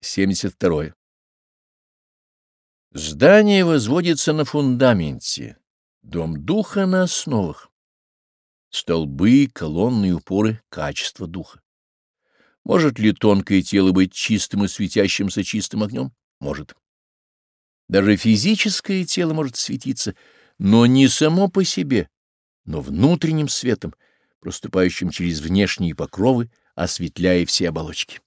72. Здание возводится на фундаменте, дом духа на основах. Столбы, колонны и упоры — качество духа. Может ли тонкое тело быть чистым и светящимся чистым огнем? Может. Даже физическое тело может светиться, но не само по себе, но внутренним светом, проступающим через внешние покровы, осветляя все оболочки.